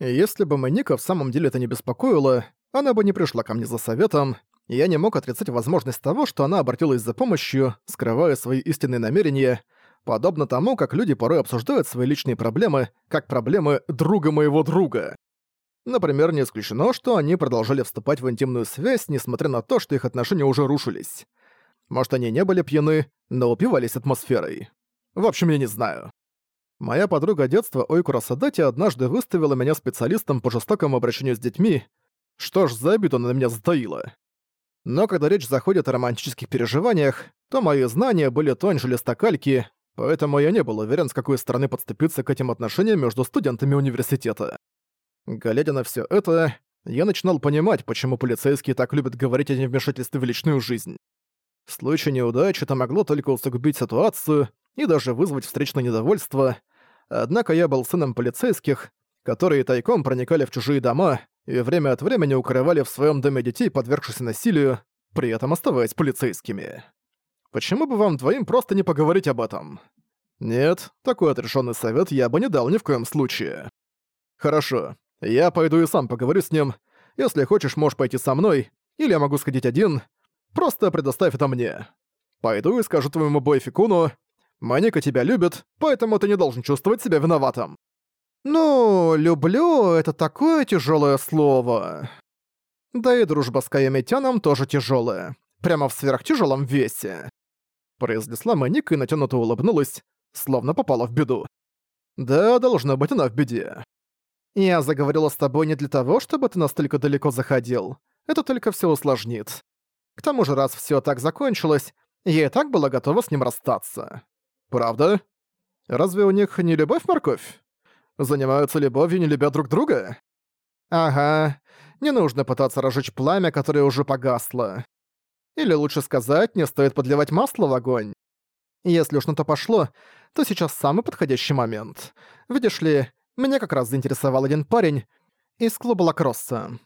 Если бы Маника в самом деле это не беспокоило, она бы не пришла ко мне за советом, и я не мог отрицать возможность того, что она обратилась за помощью, скрывая свои истинные намерения, подобно тому, как люди порой обсуждают свои личные проблемы, как проблемы друга моего друга. Например, не исключено, что они продолжали вступать в интимную связь, несмотря на то, что их отношения уже рушились. Может, они не были пьяны, но упивались атмосферой. В общем, я не знаю. Моя подруга детства Ойкура Садати однажды выставила меня специалистом по жестокому обращению с детьми. Что ж за обиду она на меня затаила? Но когда речь заходит о романтических переживаниях, то мои знания были тоньше листокальки, поэтому я не был уверен, с какой стороны подступиться к этим отношениям между студентами университета. Глядя на все это, я начинал понимать, почему полицейские так любят говорить о невмешательстве в личную жизнь. В случае неудачи это могло только усугубить ситуацию и даже вызвать встречное недовольство, однако я был сыном полицейских, которые тайком проникали в чужие дома и время от времени укрывали в своем доме детей, подвергшихся насилию, при этом оставаясь полицейскими. Почему бы вам двоим просто не поговорить об этом? Нет, такой отрешенный совет я бы не дал ни в коем случае. Хорошо, я пойду и сам поговорю с ним. Если хочешь, можешь пойти со мной, или я могу сходить один. Просто предоставь это мне. Пойду и скажу твоему бойфикуну, Маника тебя любит, поэтому ты не должен чувствовать себя виноватым». «Ну, люблю — это такое тяжелое слово». Да и дружба с Каеметяном тоже тяжелая. Прямо в сверхтяжелом весе. Произнесла Маника и натянуто улыбнулась, словно попала в беду. Да, должна быть она в беде. Я заговорила с тобой не для того, чтобы ты настолько далеко заходил. Это только все усложнит. К тому же, раз все так закончилось, я и так была готова с ним расстаться. Правда? Разве у них не любовь-морковь? Занимаются любовью, не любя друг друга? Ага, не нужно пытаться разжечь пламя, которое уже погасло. Или лучше сказать, не стоит подливать масло в огонь. Если уж на то пошло, то сейчас самый подходящий момент. Видишь ли, меня как раз заинтересовал один парень из клуба Лакросса.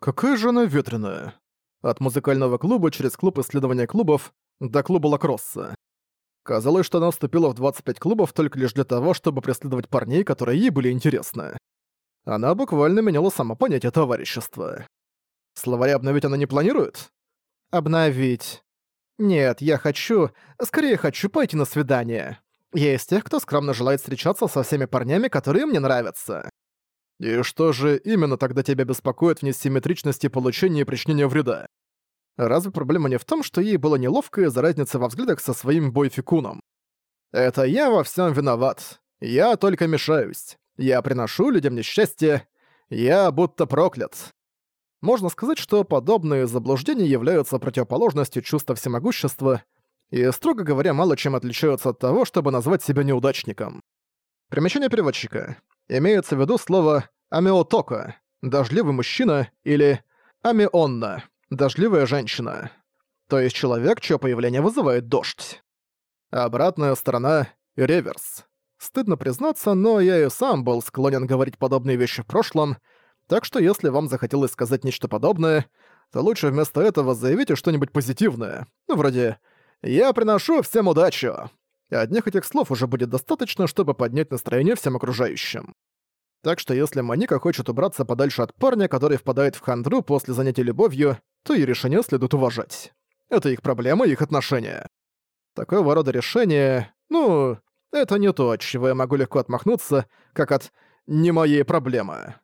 Какая же она ветреная. От музыкального клуба через клуб исследования клубов до клуба Лакросса. Казалось, что она вступила в 25 клубов только лишь для того, чтобы преследовать парней, которые ей были интересны. Она буквально меняла само понятие товарищества. Словари обновить она не планирует? Обновить. Нет, я хочу... Скорее хочу пойти на свидание. Я из тех, кто скромно желает встречаться со всеми парнями, которые мне нравятся. И что же именно тогда тебя беспокоит в несимметричности получения и причинения вреда? Разве проблема не в том, что ей было неловко из-за разницы во взглядах со своим бойфикуном? Это я во всем виноват. Я только мешаюсь. Я приношу людям несчастье. Я будто проклят. Можно сказать, что подобные заблуждения являются противоположностью чувства всемогущества и, строго говоря, мало чем отличаются от того, чтобы назвать себя неудачником. Примечание переводчика. Имеется в виду слово «амиотока» — «дождливый мужчина» или «амионна» дождливая женщина. То есть человек, чье появление вызывает дождь. Обратная сторона — реверс. Стыдно признаться, но я и сам был склонен говорить подобные вещи в прошлом, так что если вам захотелось сказать нечто подобное, то лучше вместо этого заявите что-нибудь позитивное. Ну, вроде «Я приношу всем удачу!» Одних этих слов уже будет достаточно, чтобы поднять настроение всем окружающим. Так что если Маника хочет убраться подальше от парня, который впадает в хандру после занятий любовью, то ее решение следует уважать. Это их проблема и их отношения. Такого рода решение, ну, это не то, от чего я могу легко отмахнуться, как от «не моей проблемы».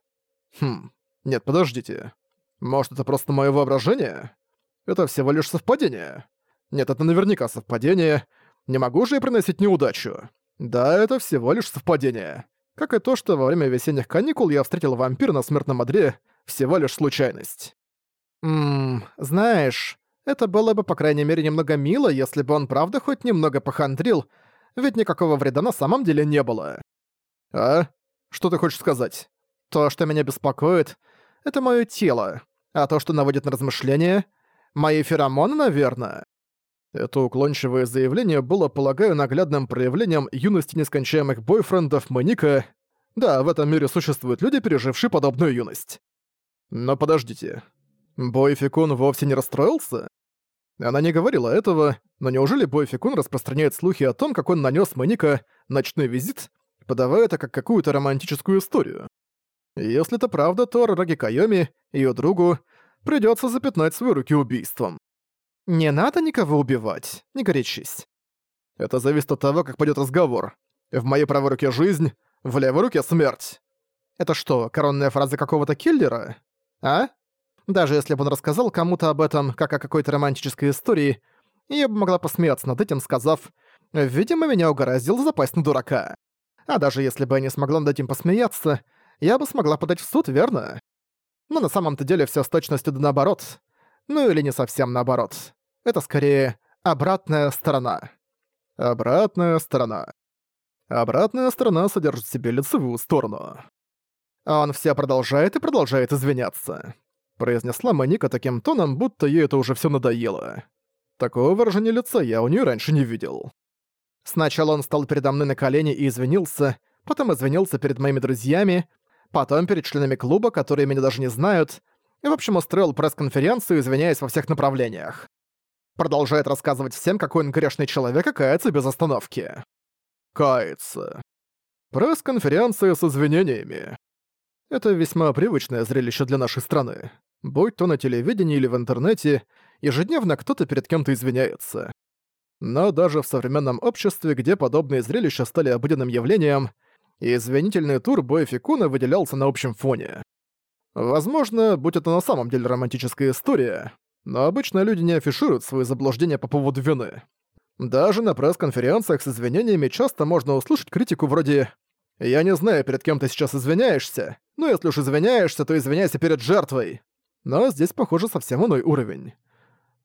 Хм, нет, подождите. Может, это просто мое воображение? Это всего лишь совпадение. Нет, это наверняка совпадение. Не могу же я приносить неудачу. Да, это всего лишь совпадение как и то, что во время весенних каникул я встретил вампира на смертном одре, всего лишь случайность. Ммм, знаешь, это было бы, по крайней мере, немного мило, если бы он правда хоть немного похандрил, ведь никакого вреда на самом деле не было. А? Что ты хочешь сказать? То, что меня беспокоит, это моё тело, а то, что наводит на размышления, мои феромоны, наверное. Это уклончивое заявление было, полагаю, наглядным проявлением юности нескончаемых бойфрендов Маника. Да, в этом мире существуют люди, пережившие подобную юность. Но подождите. Бойфикун вовсе не расстроился? Она не говорила этого, но неужели Бойфикун распространяет слухи о том, как он нанес Маника ночной визит, подавая это как какую-то романтическую историю? Если это правда, то Рараги Кайоми, ее другу, придется запятнать свои руки убийством. «Не надо никого убивать, не горячись». «Это зависит от того, как пойдет разговор. В моей правой руке жизнь, в левой руке смерть». «Это что, коронная фраза какого-то киллера? А? Даже если бы он рассказал кому-то об этом, как о какой-то романтической истории, я бы могла посмеяться над этим, сказав, «Видимо, меня угораздило запасть на дурака». А даже если бы я не смогла над этим посмеяться, я бы смогла подать в суд, верно? Но на самом-то деле все с точностью да наоборот ну или не совсем наоборот. Это скорее обратная сторона. Обратная сторона. Обратная сторона содержит в себе лицевую сторону. А он все продолжает и продолжает извиняться. Произнесла Моника таким тоном, будто ей это уже все надоело. Такого выражения лица я у нее раньше не видел. Сначала он стал передо мной на колени и извинился, потом извинился перед моими друзьями, потом перед членами клуба, которые меня даже не знают, и, в общем, устроил пресс-конференцию, извиняясь во всех направлениях. Продолжает рассказывать всем, какой он грешный человек и кается без остановки. Кается. Пресс-конференция с извинениями. Это весьма привычное зрелище для нашей страны. Будь то на телевидении или в интернете, ежедневно кто-то перед кем-то извиняется. Но даже в современном обществе, где подобные зрелища стали обыденным явлением, извинительный тур Боя Фикуна выделялся на общем фоне. Возможно, будь это на самом деле романтическая история, но обычно люди не афишируют свои заблуждения по поводу вины. Даже на пресс-конференциях с извинениями часто можно услышать критику вроде «Я не знаю, перед кем ты сейчас извиняешься, но если уж извиняешься, то извиняйся перед жертвой». Но здесь, похоже, совсем иной уровень.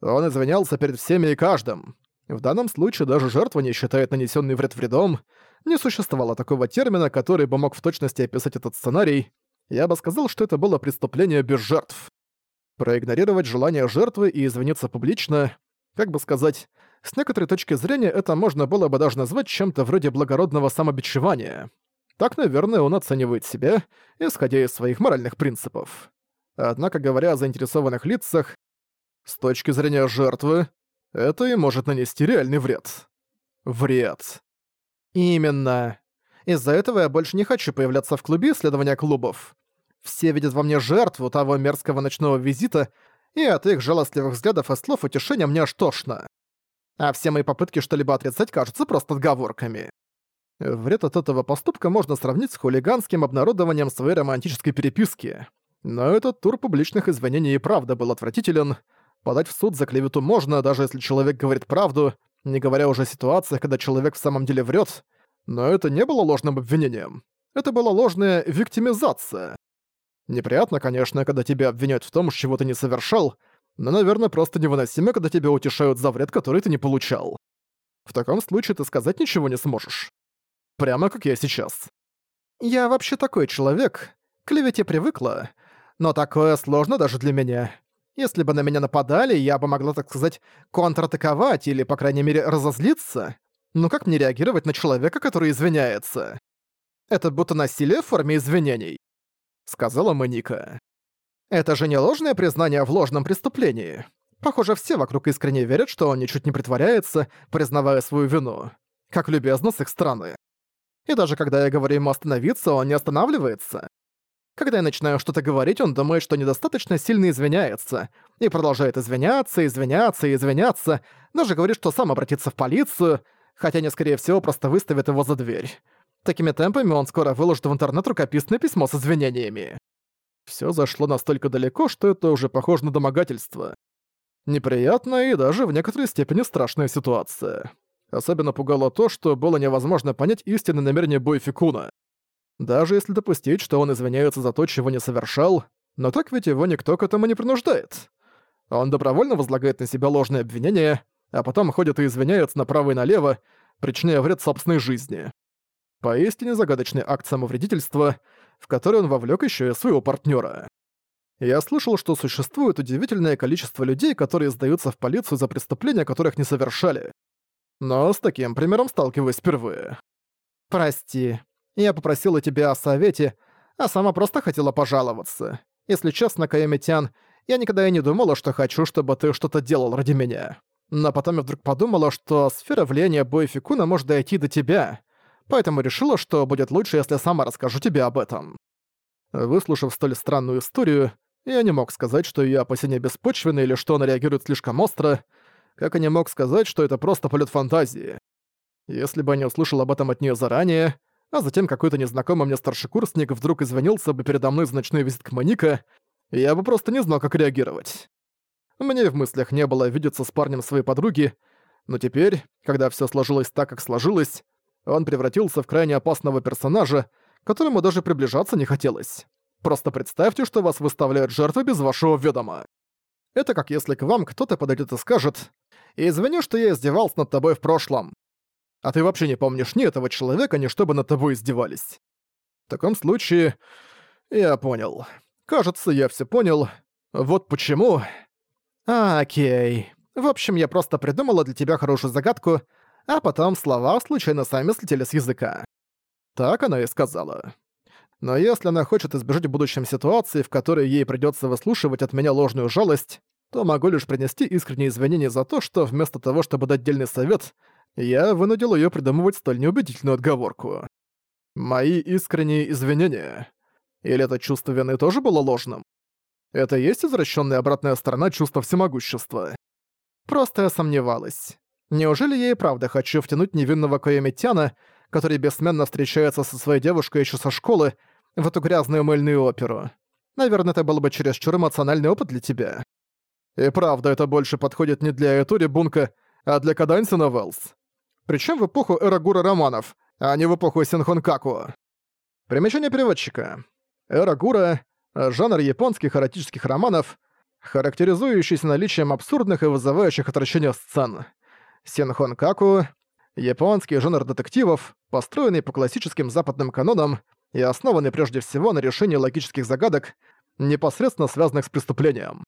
Он извинялся перед всеми и каждым. В данном случае даже жертва не считает нанесенный вред вредом. Не существовало такого термина, который бы мог в точности описать этот сценарий, я бы сказал, что это было преступление без жертв. Проигнорировать желание жертвы и извиниться публично, как бы сказать, с некоторой точки зрения это можно было бы даже назвать чем-то вроде благородного самобичевания. Так, наверное, он оценивает себя, исходя из своих моральных принципов. Однако, говоря о заинтересованных лицах, с точки зрения жертвы, это и может нанести реальный вред. Вред. Именно. Из-за этого я больше не хочу появляться в клубе исследования клубов. Все видят во мне жертву того мерзкого ночного визита, и от их жалостливых взглядов и слов утешения мне аж тошно. А все мои попытки что-либо отрицать кажутся просто отговорками. Вред от этого поступка можно сравнить с хулиганским обнародованием своей романтической переписки. Но этот тур публичных извинений и правда был отвратителен. Подать в суд за клевету можно, даже если человек говорит правду, не говоря уже о ситуациях, когда человек в самом деле врет. Но это не было ложным обвинением. Это была ложная виктимизация. Неприятно, конечно, когда тебя обвиняют в том, чего ты не совершал, но, наверное, просто невыносимо, когда тебя утешают за вред, который ты не получал. В таком случае ты сказать ничего не сможешь. Прямо как я сейчас. Я вообще такой человек. К клевете привыкла. Но такое сложно даже для меня. Если бы на меня нападали, я бы могла, так сказать, контратаковать или, по крайней мере, разозлиться. Но как мне реагировать на человека, который извиняется? Это будто насилие в форме извинений», — сказала Маника. «Это же не ложное признание в ложном преступлении. Похоже, все вокруг искренне верят, что он ничуть не притворяется, признавая свою вину. Как любезно с их стороны. И даже когда я говорю ему остановиться, он не останавливается. Когда я начинаю что-то говорить, он думает, что недостаточно сильно извиняется, и продолжает извиняться, извиняться, извиняться, даже говорит, что сам обратится в полицию — хотя они, скорее всего, просто выставят его за дверь. Такими темпами он скоро выложит в интернет рукописное письмо с извинениями. Всё зашло настолько далеко, что это уже похоже на домогательство. Неприятная и даже в некоторой степени страшная ситуация. Особенно пугало то, что было невозможно понять истинное намерение Бойфикуна. Даже если допустить, что он извиняется за то, чего не совершал, но так ведь его никто к этому не принуждает. Он добровольно возлагает на себя ложные обвинения, а потом ходят и извиняются направо и налево, причиняя вред собственной жизни. Поистине загадочный акт самовредительства, в который он вовлек еще и своего партнера. Я слышал, что существует удивительное количество людей, которые сдаются в полицию за преступления, которых не совершали. Но с таким примером сталкиваюсь впервые. «Прости, я попросила тебя о совете, а сама просто хотела пожаловаться. Если честно, Каэмитян, я никогда и не думала, что хочу, чтобы ты что-то делал ради меня. Но потом я вдруг подумала, что сфера влияния Бойфикуна может дойти до тебя, поэтому решила, что будет лучше, если я сама расскажу тебе об этом. Выслушав столь странную историю, я не мог сказать, что её опасения беспочвены или что она реагирует слишком остро, как и не мог сказать, что это просто полет фантазии. Если бы я не услышал об этом от неё заранее, а затем какой-то незнакомый мне старшекурсник вдруг извинился бы передо мной за ночной визит к Моника, я бы просто не знал, как реагировать. Мне в мыслях не было видеться с парнем своей подруги, но теперь, когда все сложилось так, как сложилось, он превратился в крайне опасного персонажа, к которому даже приближаться не хотелось. Просто представьте, что вас выставляют жертвы без вашего ведома. Это как если к вам кто-то подойдет и скажет «Извини, что я издевался над тобой в прошлом». А ты вообще не помнишь ни этого человека, ни чтобы над тобой издевались. В таком случае... Я понял. Кажется, я все понял. Вот почему... Окей. В общем, я просто придумала для тебя хорошую загадку, а потом слова случайно сами слетели с языка. Так она и сказала. Но если она хочет избежать в будущем ситуации, в которой ей придётся выслушивать от меня ложную жалость, то могу лишь принести искренние извинения за то, что вместо того, чтобы дать дельный совет, я вынудил её придумывать столь неубедительную отговорку. Мои искренние извинения. Или это чувство вины тоже было ложным? Это и есть извращенная обратная сторона чувства всемогущества? Просто я сомневалась. Неужели я и правда хочу втянуть невинного Коэмитяна, который бессменно встречается со своей девушкой еще со школы, в эту грязную мыльную оперу? Наверное, это был бы чересчур эмоциональный опыт для тебя. И правда, это больше подходит не для Этури Бунка, а для Кадансина Велс. Причем в эпоху Эрагура Романов, а не в эпоху Синхонкаку. Примечание переводчика. Эрагура Э, жанр японских эротических романов, характеризующийся наличием абсурдных и вызывающих отвращение сцен. Синхон Каку — японский жанр детективов, построенный по классическим западным канонам и основанный прежде всего на решении логических загадок, непосредственно связанных с преступлением.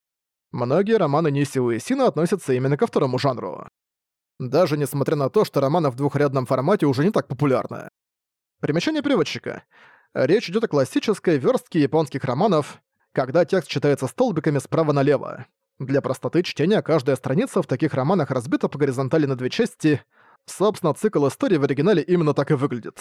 Многие романы Нисио и Сина относятся именно ко второму жанру. Даже несмотря на то, что романы в двухрядном формате уже не так популярны. Примечание переводчика. Э, речь идет о классической верстке японских романов, когда текст читается столбиками справа налево. Для простоты чтения каждая страница в таких романах разбита по горизонтали на две части. Собственно, цикл истории в оригинале именно так и выглядит.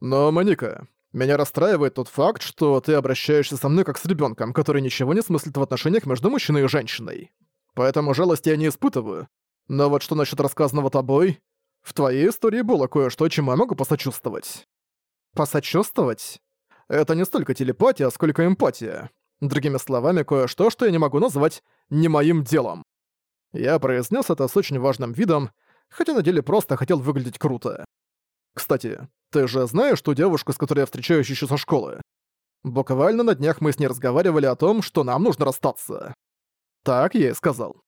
Но, Моника, меня расстраивает тот факт, что ты обращаешься со мной как с ребенком, который ничего не смыслит в отношениях между мужчиной и женщиной. Поэтому жалости я не испытываю. Но вот что насчет рассказанного тобой? В твоей истории было кое-что, чему я могу посочувствовать посочувствовать? Это не столько телепатия, сколько эмпатия. Другими словами, кое-что, что я не могу назвать «не моим делом». Я произнес это с очень важным видом, хотя на деле просто хотел выглядеть круто. Кстати, ты же знаешь ту девушку, с которой я встречаюсь еще со школы? Буквально на днях мы с ней разговаривали о том, что нам нужно расстаться. Так я и сказал.